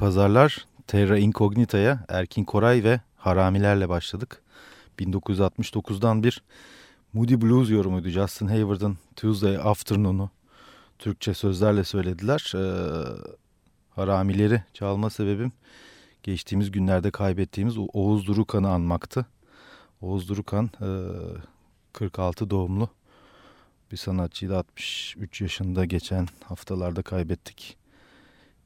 pazarlar Terra Incognita'ya Erkin Koray ve Haramilerle başladık. 1969'dan bir Moody Blues yorumuydu Justin Hayward'ın Tuesday Afternoon'u. Türkçe sözlerle söylediler. Ee, haramileri çalma sebebim geçtiğimiz günlerde kaybettiğimiz Oğuz Durukan'ı anmaktı. Oğuz Durukan e, 46 doğumlu bir sanatçıydı. 63 yaşında geçen haftalarda kaybettik.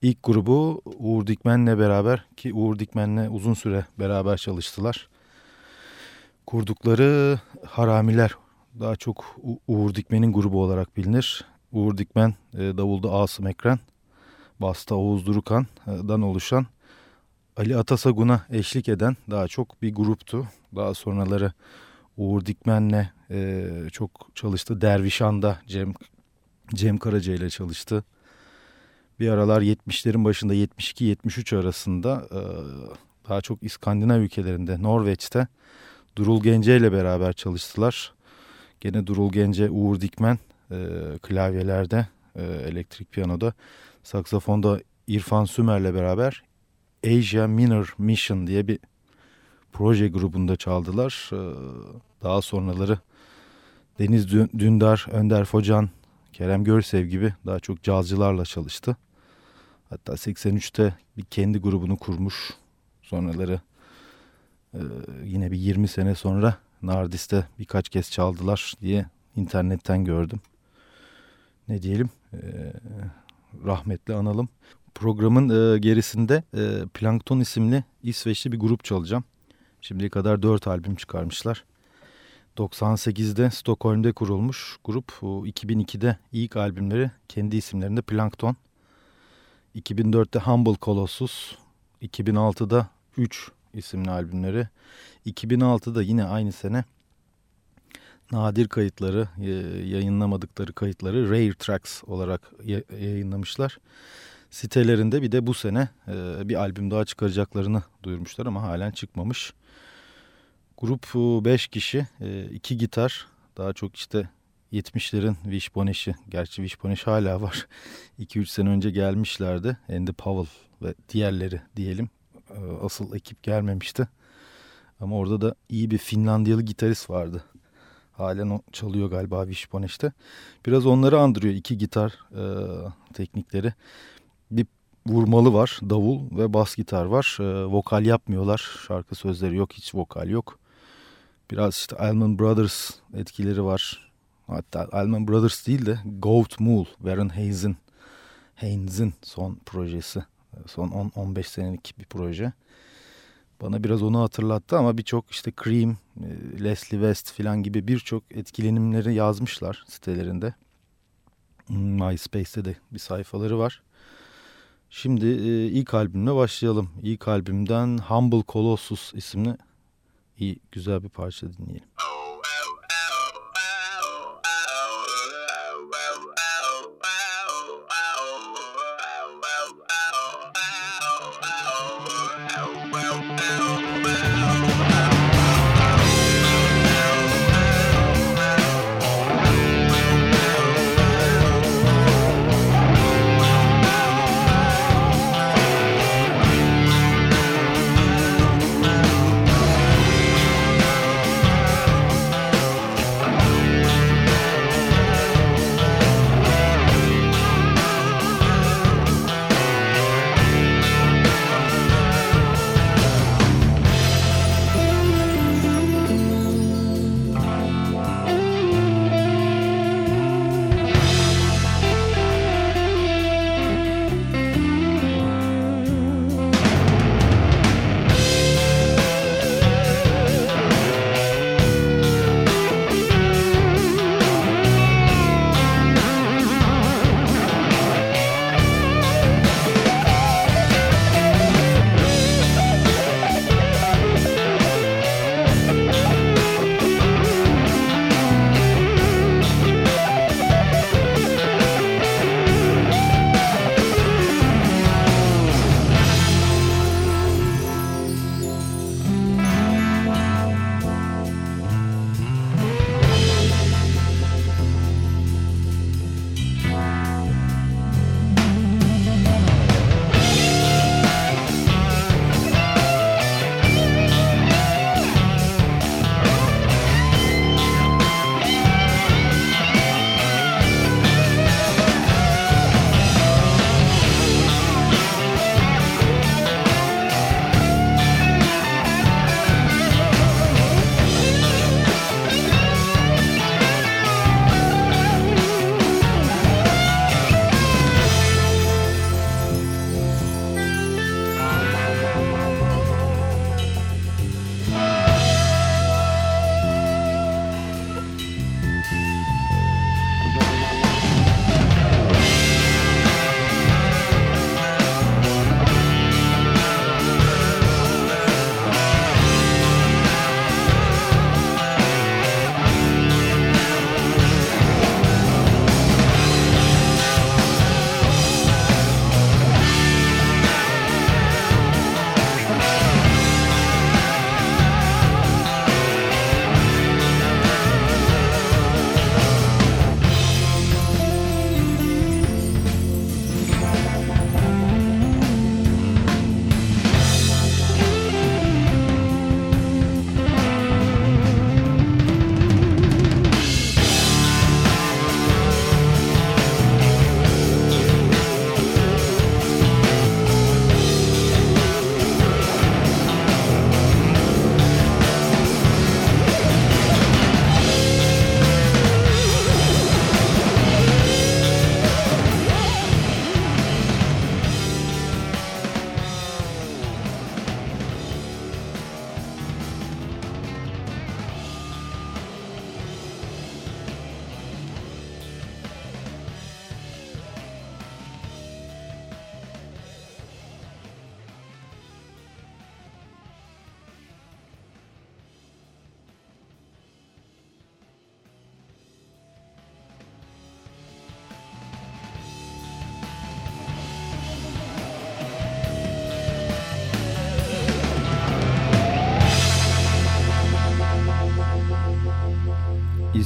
İlk grubu Uğur Dikmen'le beraber ki Uğur Dikmen'le uzun süre beraber çalıştılar. Kurdukları Haramiler daha çok Uğur Dikmen'in grubu olarak bilinir. Uğur Dikmen e, davulda Asım Ekren, basta Oğuz Durukan'dan oluşan Ali Atasagun'a eşlik eden daha çok bir gruptu. Daha sonraları Uğur Dikmen'le e, çok çalıştı. Dervişan'da Cem, Cem Karaca ile çalıştı bir aralar 70'lerin başında 72-73 arasında e, daha çok İskandinav ülkelerinde Norveç'te Durul Gence ile beraber çalıştılar. Gene Durul Gence, Uğur Dikmen e, klavyelerde, e, elektrik piyanoda, saksafonda İrfan Sümer'le beraber Asia Minor Mission diye bir proje grubunda çaldılar. Daha sonraları Deniz Dündar, Önder Focan, Kerem Görsev gibi daha çok cazcılarla çalıştı. Hatta 83'te bir kendi grubunu kurmuş. Sonraları e, yine bir 20 sene sonra Nardis'te birkaç kez çaldılar diye internetten gördüm. Ne diyelim e, rahmetli analım. Programın e, gerisinde e, Plankton isimli İsveçli bir grup çalacağım. Şimdiye kadar 4 albüm çıkarmışlar. 98'de Stockholm'de kurulmuş grup. 2002'de ilk albümleri kendi isimlerinde Plankton. 2004'te Humble Colossus, 2006'da 3 isimli albümleri, 2006'da yine aynı sene nadir kayıtları, yayınlamadıkları kayıtları Rare Tracks olarak yayınlamışlar. Sitelerinde bir de bu sene e, bir albüm daha çıkaracaklarını duyurmuşlar ama halen çıkmamış. Grup 5 kişi, 2 gitar, daha çok işte 70'lerin Wishboneş'i, gerçi Wishboneş hala var. 2-3 sene önce gelmişlerdi. Andy Powell ve diğerleri diyelim. E, asıl ekip gelmemişti. Ama orada da iyi bir Finlandiyalı gitarist vardı. Halen o çalıyor galiba Wishboneş'te. Biraz onları andırıyor iki gitar e, teknikleri. Bir vurmalı var, davul ve bas gitar var. E, vokal yapmıyorlar. Şarkı sözleri yok, hiç vokal yok. Biraz işte Allman Brothers etkileri var. Hatta Allman Brothers değil de Goat Mule, Warren Hayes'in Haynes'in son projesi. Son 10-15 senelik bir proje. Bana biraz onu hatırlattı ama birçok işte Cream, e, Leslie West falan gibi birçok etkilenimleri yazmışlar sitelerinde. Hmm, MySpace'te de bir sayfaları var. Şimdi e, ilk albümle başlayalım. İlk albümden Humble Colossus isimli iyi güzel bir parça dinleyelim.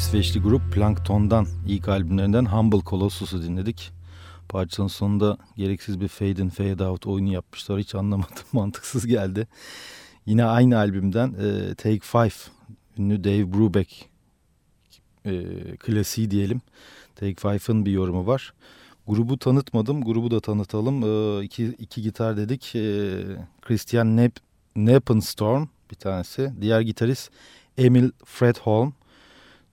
İsveçli grup Plankton'dan ilk albümlerinden Humble Colossus'u dinledik. Parçanın sonunda gereksiz bir fade in fade out oyunu yapmışlar. Hiç anlamadım. Mantıksız geldi. Yine aynı albümden e, Take Five ünlü Dave Brubeck e, klasiği diyelim. Take Five'ın bir yorumu var. Grubu tanıtmadım. Grubu da tanıtalım. E, iki, iki gitar dedik. E, Christian Nep Neppenstorm bir tanesi. Diğer gitarist Emil Fredholm.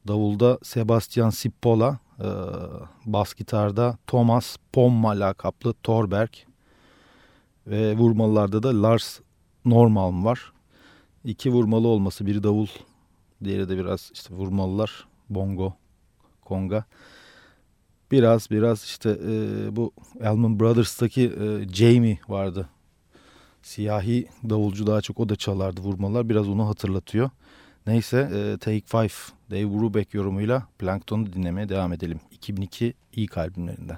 Davulda Sebastian Sippola. E, bas gitarda Thomas Pomma lakaplı Torberg. Ve vurmalılarda da Lars Normalm var. İki vurmalı olması. Biri davul. Diğeri de biraz işte vurmalılar. Bongo, konga. Biraz biraz işte e, bu Elman Brothers'taki e, Jamie vardı. Siyahi davulcu daha çok o da çalardı vurmalar. Biraz onu hatırlatıyor. Neyse e, Take Five Dave Brubeck yorumuyla Plankton'u dinlemeye devam edelim. 2002 ilk albümlerinden.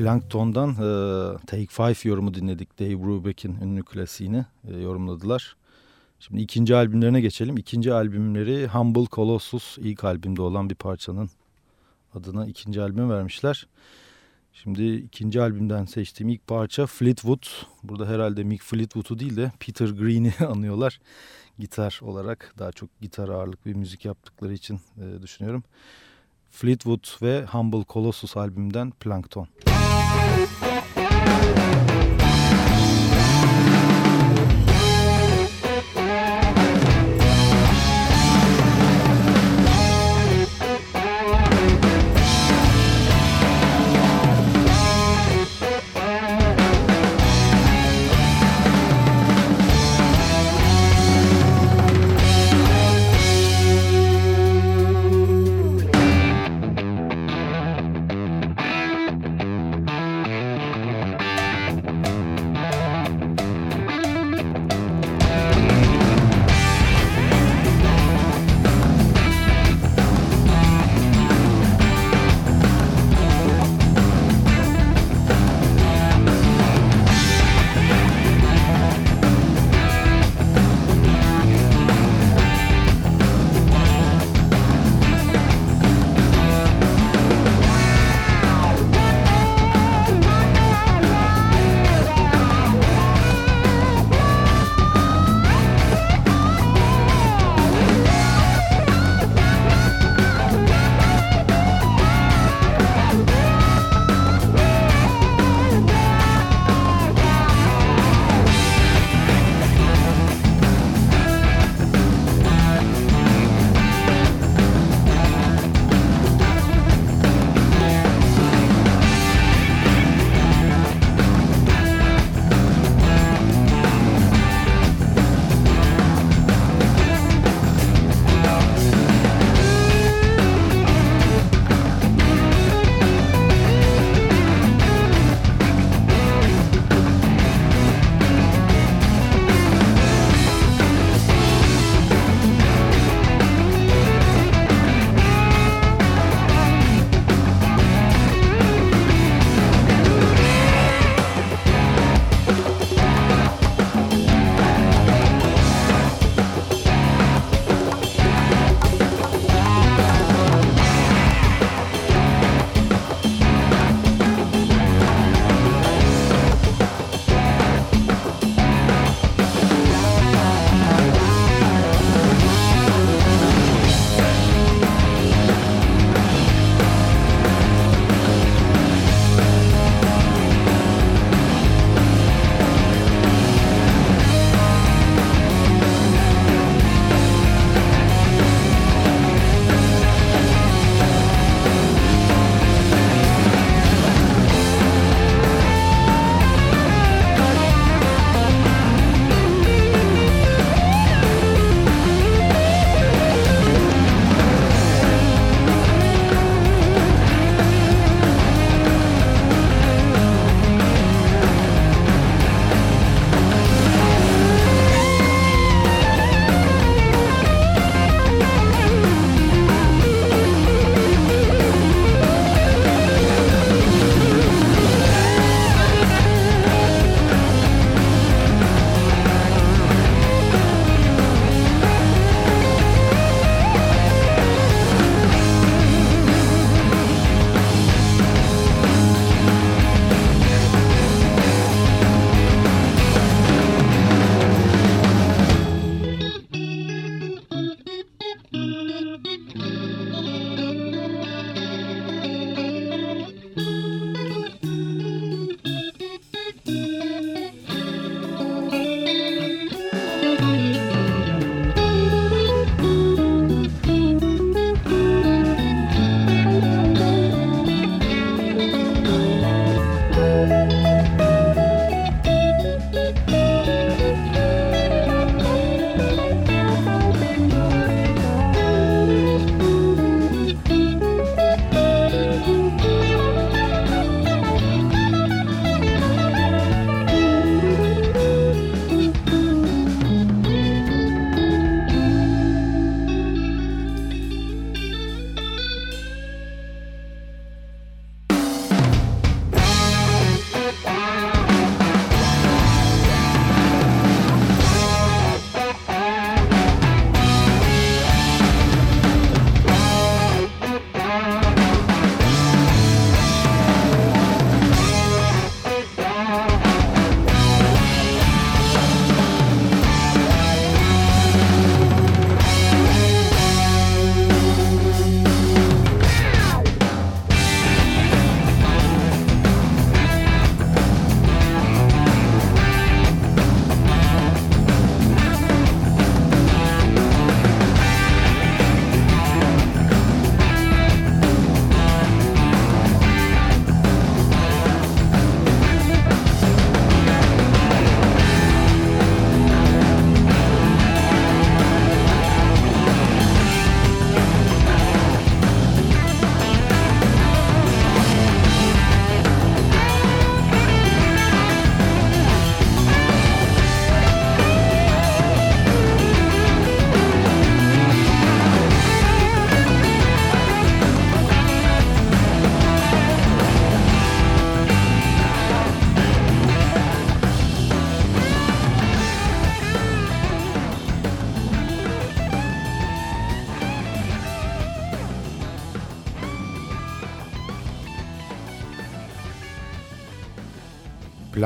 Plankton'dan e, Take Five yorumu dinledik. Dave Brubeck'in ünlü klasiğini e, yorumladılar. Şimdi ikinci albümlerine geçelim. İkinci albümleri Humble Colossus ilk albümde olan bir parçanın adına ikinci albüm vermişler. Şimdi ikinci albümden seçtiğim ilk parça Fleetwood. Burada herhalde Mick Fleetwood'u değil de Peter Green'i anıyorlar. Gitar olarak daha çok gitar ağırlık bir müzik yaptıkları için e, düşünüyorum. Fleetwood ve Humble Colossus albümünden Plankton. Müzik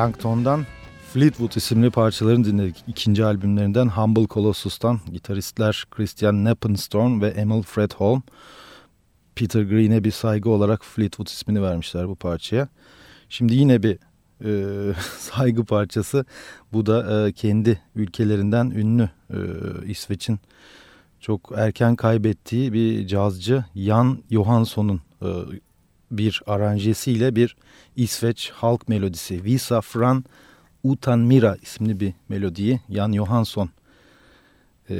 Plankton'dan Fleetwood isimli parçalarını dinledik. İkinci albümlerinden Humble Colossus'tan gitaristler Christian Neppenstorm ve Emil Fredholm Peter Green'e bir saygı olarak Fleetwood ismini vermişler bu parçaya. Şimdi yine bir e, saygı parçası. Bu da e, kendi ülkelerinden ünlü e, İsveç'in çok erken kaybettiği bir cazcı Jan Johansson'un e, bir aranjesiyle bir İsveç halk melodisi. Visa Fran Utan Mira isimli bir melodiyi Jan Johansson e,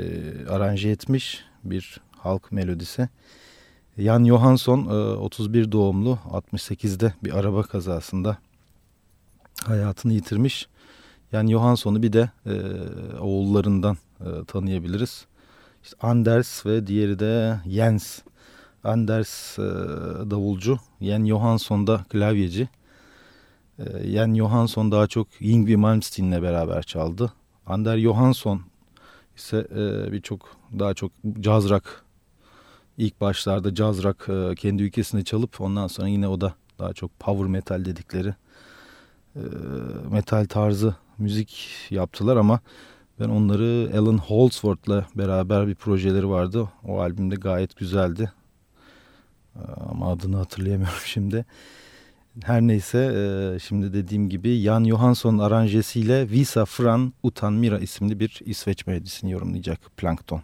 aranje etmiş bir halk melodisi. Jan Johansson e, 31 doğumlu 68'de bir araba kazasında hayatını yitirmiş. Jan Johansson'u bir de e, oğullarından e, tanıyabiliriz. İşte Anders ve diğeri de Jens. Anders e, davulcu, Jan Johansson da klavyeci. E, Jan Johansson daha çok Yngwie Malmsteen'le beraber çaldı. Ander Johansson ise e, birçok daha çok caz rock ilk başlarda caz rock e, kendi ülkesinde çalıp ondan sonra yine o da daha çok power metal dedikleri e, metal tarzı müzik yaptılar ama ben onları Alan Holdsworth'la beraber bir projeleri vardı. O albümde gayet güzeldi. E, ama adını hatırlayamıyorum şimdi. Her neyse e, şimdi dediğim gibi Jan Johansson aranjesiyle Visa Fran Utan Mira isimli bir İsveç melodisini yorumlayacak Plankton.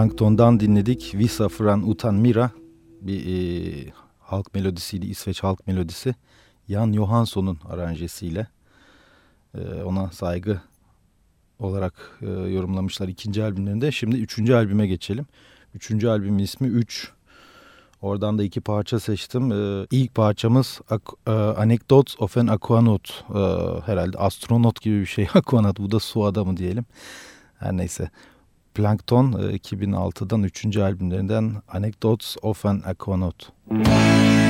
Plankton'dan dinledik. Visa Fran Utan Mira bir e, halk melodisiydi, İsveç halk melodisi. Jan Johansson'un aranjesiyle e, ona saygı olarak e, yorumlamışlar ikinci albümlerinde. Şimdi üçüncü albüme geçelim. Üçüncü albümün ismi Üç. Oradan da iki parça seçtim. Ee, ilk parçamız e, Anecdotes of an Aquanaut. Ee, herhalde astronot gibi bir şey. Aquanaut bu da su adamı diyelim. Her neyse. Plankton 2006'dan e, 3. albümlerinden Anecdotes of an Aquanaut. Müzik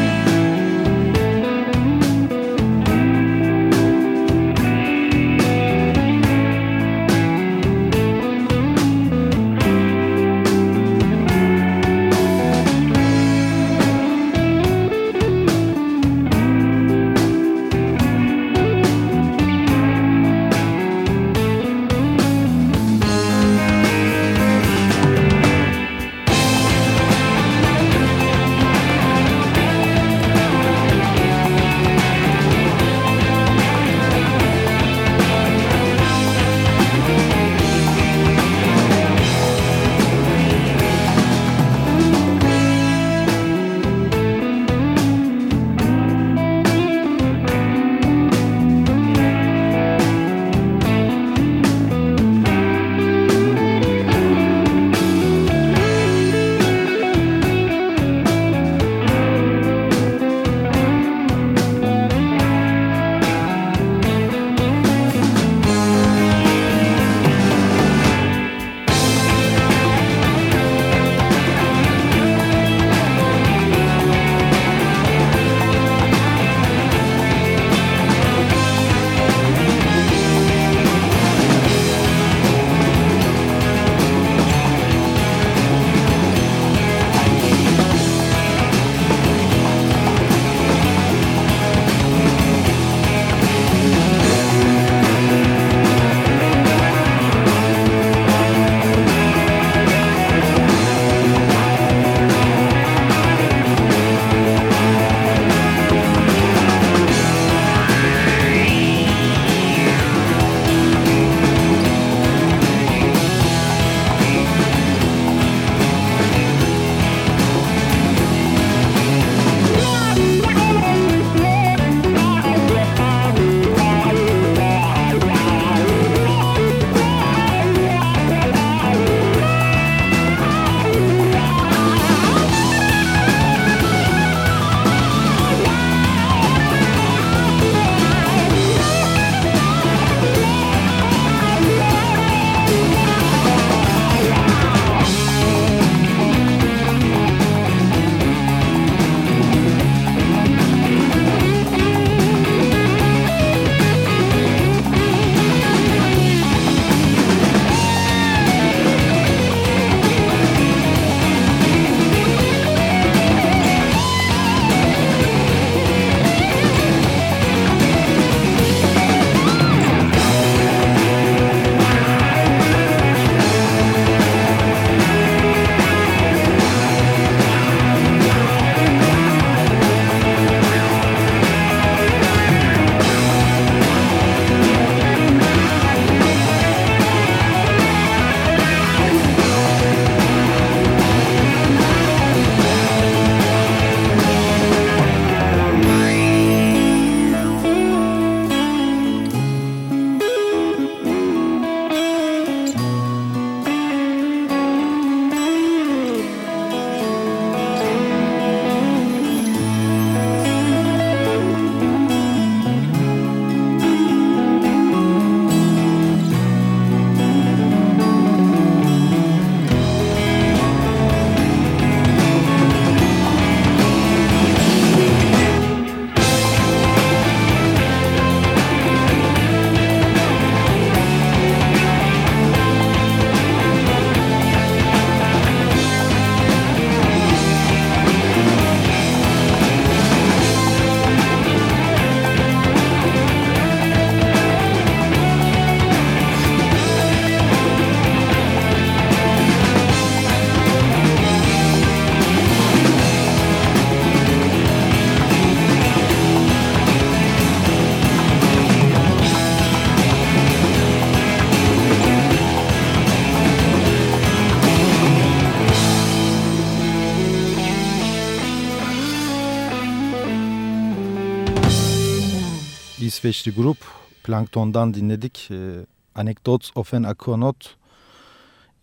İsveçli grup Plankton'dan dinledik. E, Anecdotes of an Aquanaut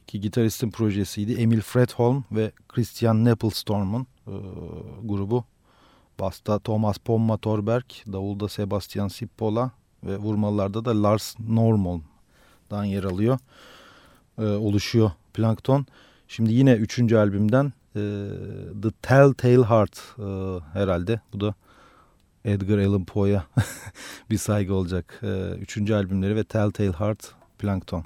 iki gitaristin projesiydi. Emil Fredholm ve Christian Neppelstorm'un e, grubu. Basta Thomas Pomma Torberg, davulda Sebastian Sippola ve vurmalarda da Lars Normal'dan yer alıyor. E, oluşuyor Plankton. Şimdi yine üçüncü albümden e, The Telltale Heart e, herhalde. Bu da Edgar Allan Poe'ya bir saygı olacak. E, üçüncü albümleri ve Telltale Heart Plankton.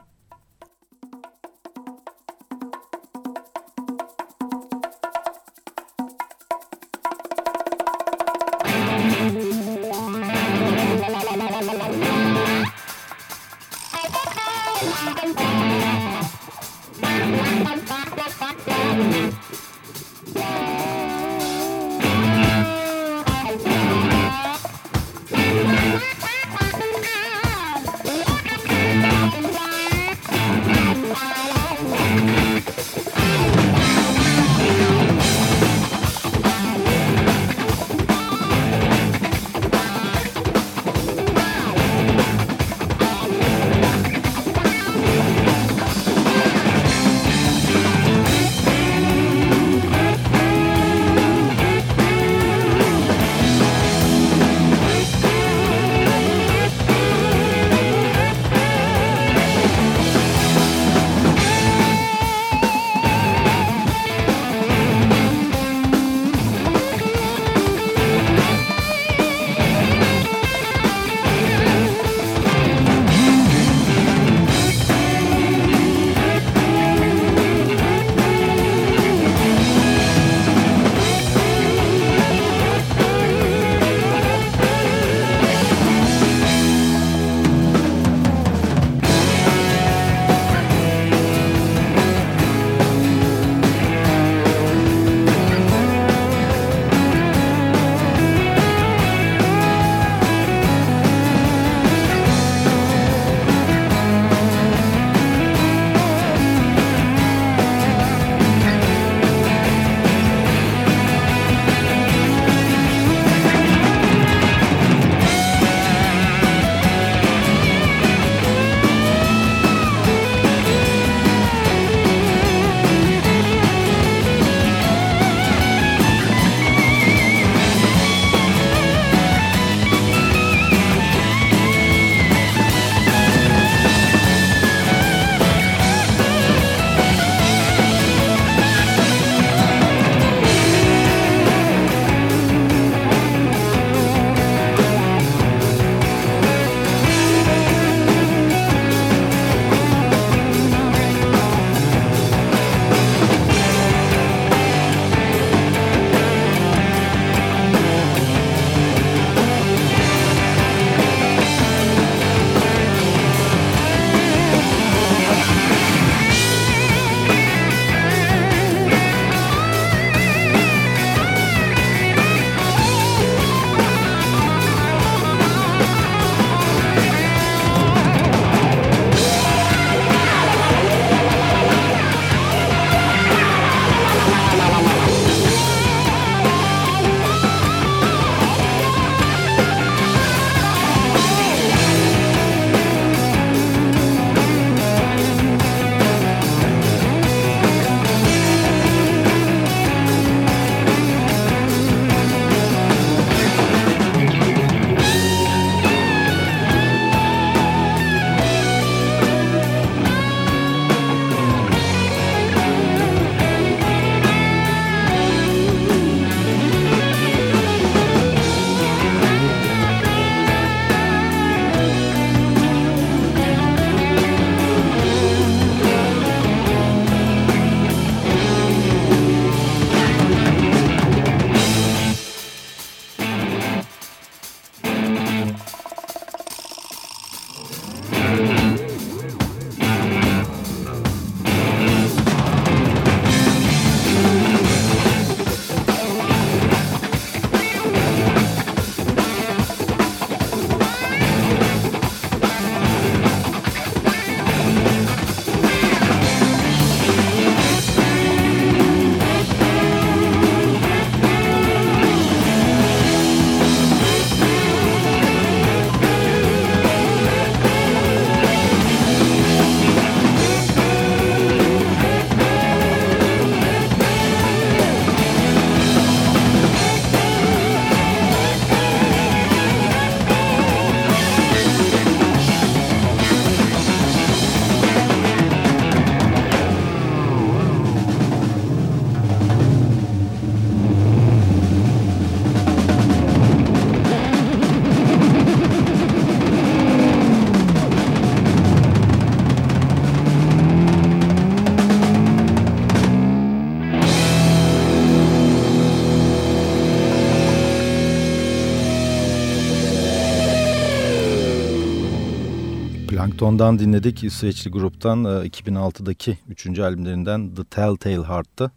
Plankton'dan dinledik. İsveçli gruptan 2006'daki 3. albümlerinden The Telltale Heart'tı.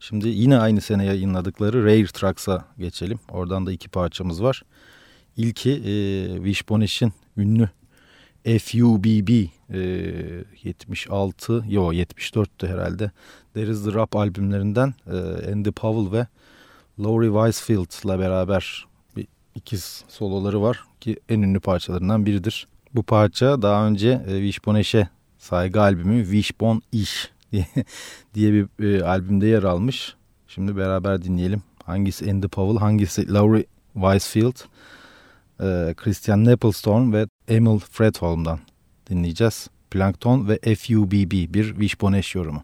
Şimdi yine aynı sene yayınladıkları Rare Trucks'a geçelim. Oradan da iki parçamız var. İlki e, Wishbone's ünlü FUBB e, 76 yo 74'tü herhalde. There is the Rap albümlerinden e, Andy Powell ve Laurie Weisfield'la beraber bir ikiz soloları var ki en ünlü parçalarından biridir. Bu parça daha önce e, Wishbone'e saygı albümü Wishbone Ish diye, diye bir e, albümde yer almış. Şimdi beraber dinleyelim. Hangisi Andy Powell, hangisi Laurie Weisfield, e, Christian Nepplestorm ve Emil Fredholm'dan dinleyeceğiz. Plankton ve FUBB bir Wishbone yorumu.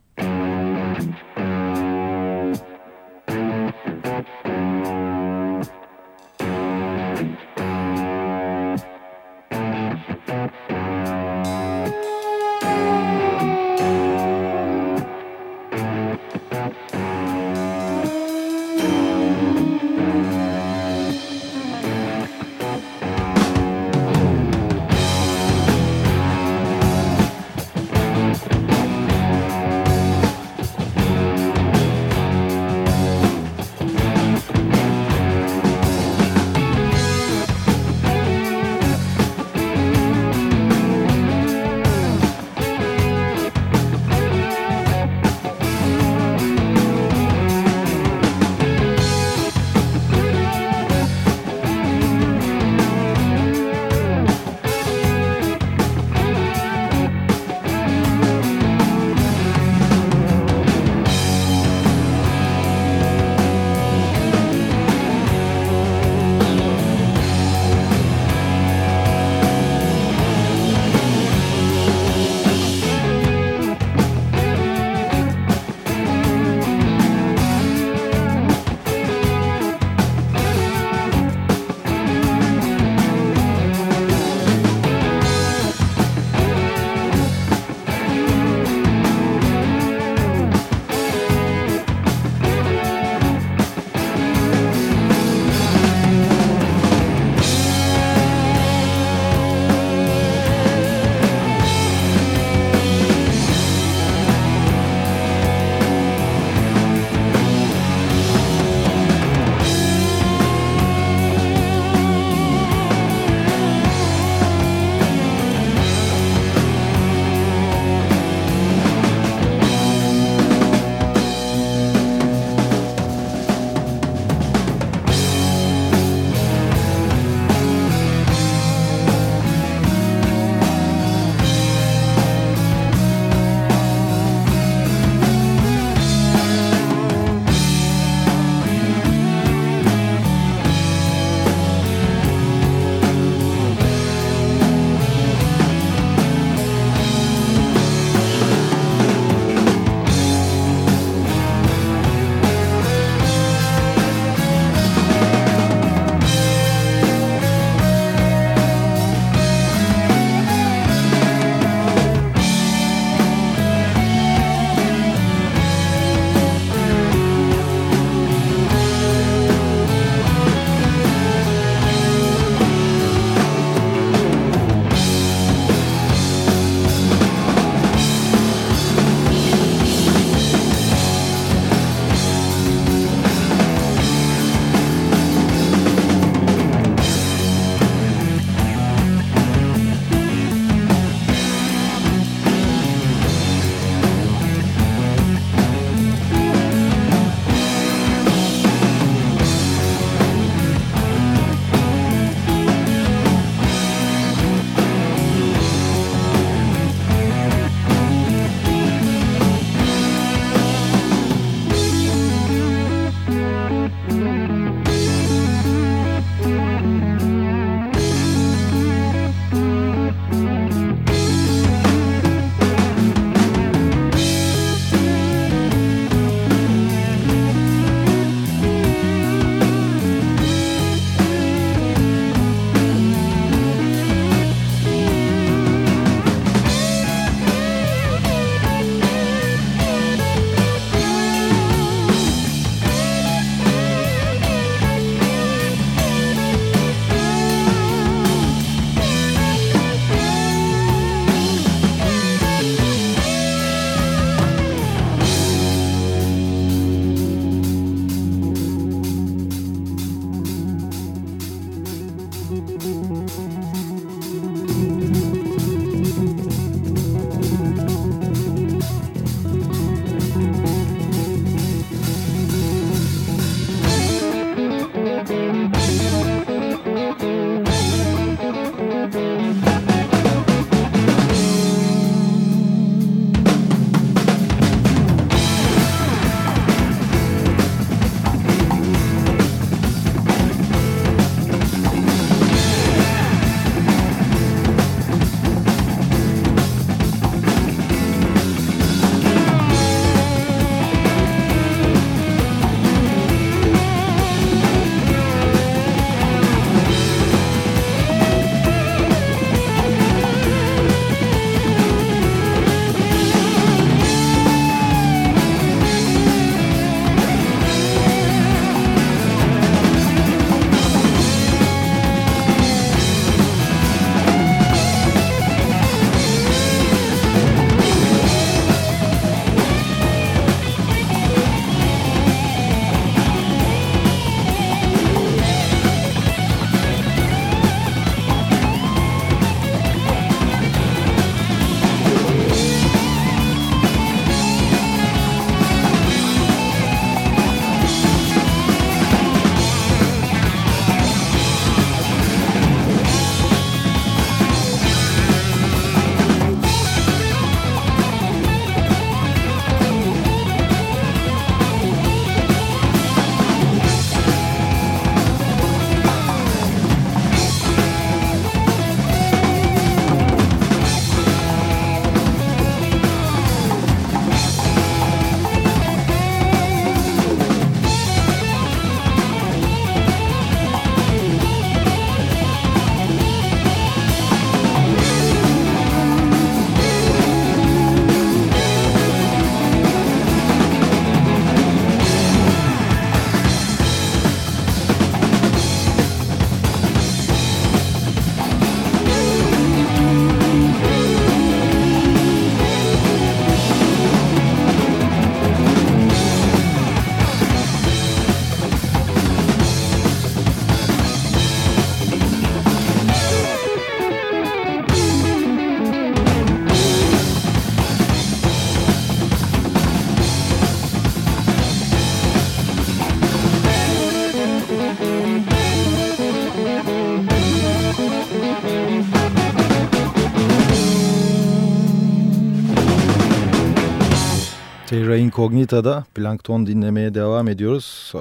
Terra Incognita'da Plankton dinlemeye devam ediyoruz. Ee,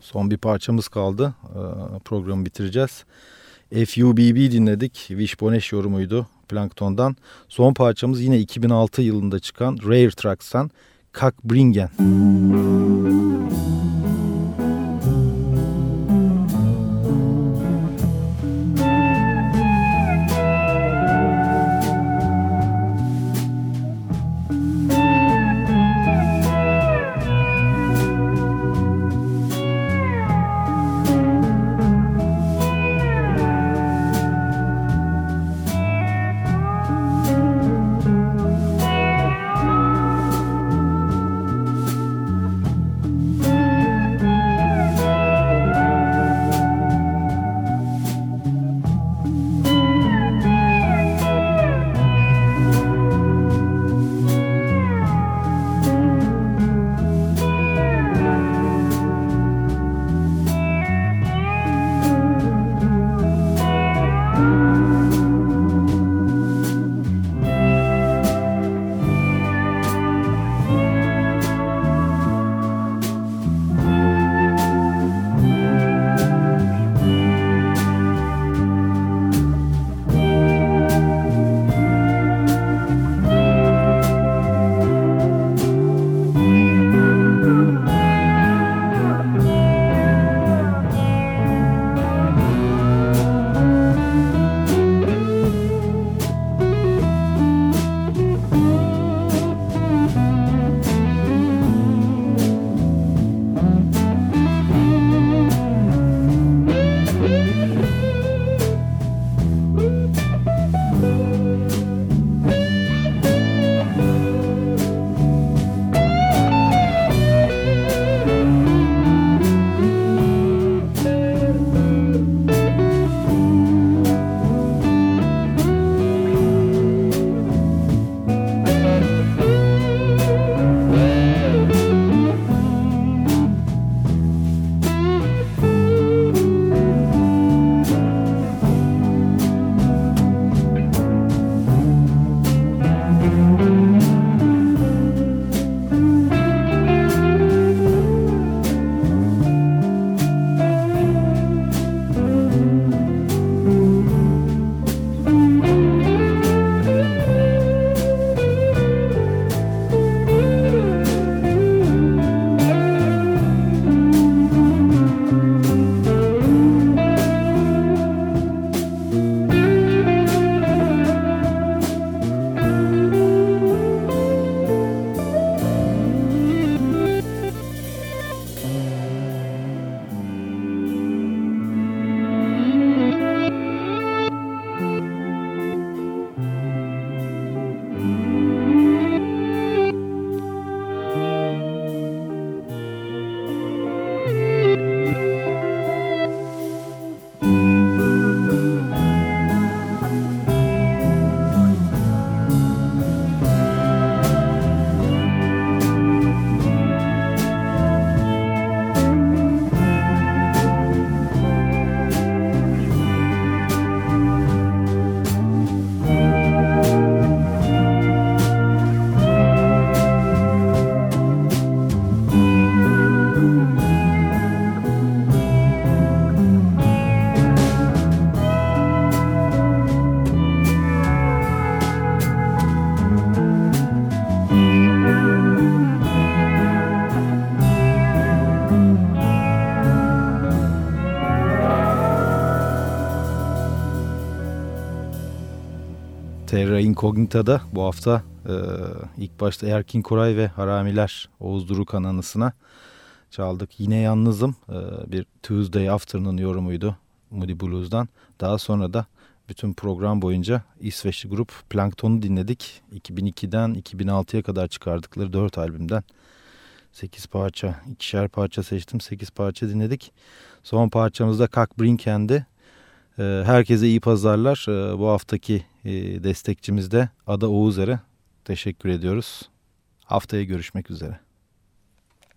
son bir parçamız kaldı. Ee, programı bitireceğiz. FUBB dinledik. Wishbone yorumuydu Plankton'dan. Son parçamız yine 2006 yılında çıkan Rare Tracks'tan Kakbringen. Müzik Incognita'da bu hafta e, ilk başta Erkin Koray ve Haramiler Oğuz Durukan anısına çaldık. Yine yalnızım e, bir Tuesday Afternoon yorumuydu Moody Blues'dan. Daha sonra da bütün program boyunca İsveçli grup Plankton'u dinledik. 2002'den 2006'ya kadar çıkardıkları 4 albümden 8 parça, ikişer parça seçtim. 8 parça dinledik. Son parçamızda Kak Brinken'di. Ee, herkese iyi pazarlar. Ee, bu haftaki e, destekçimiz de Ada Oğuzer'e teşekkür ediyoruz. Haftaya görüşmek üzere.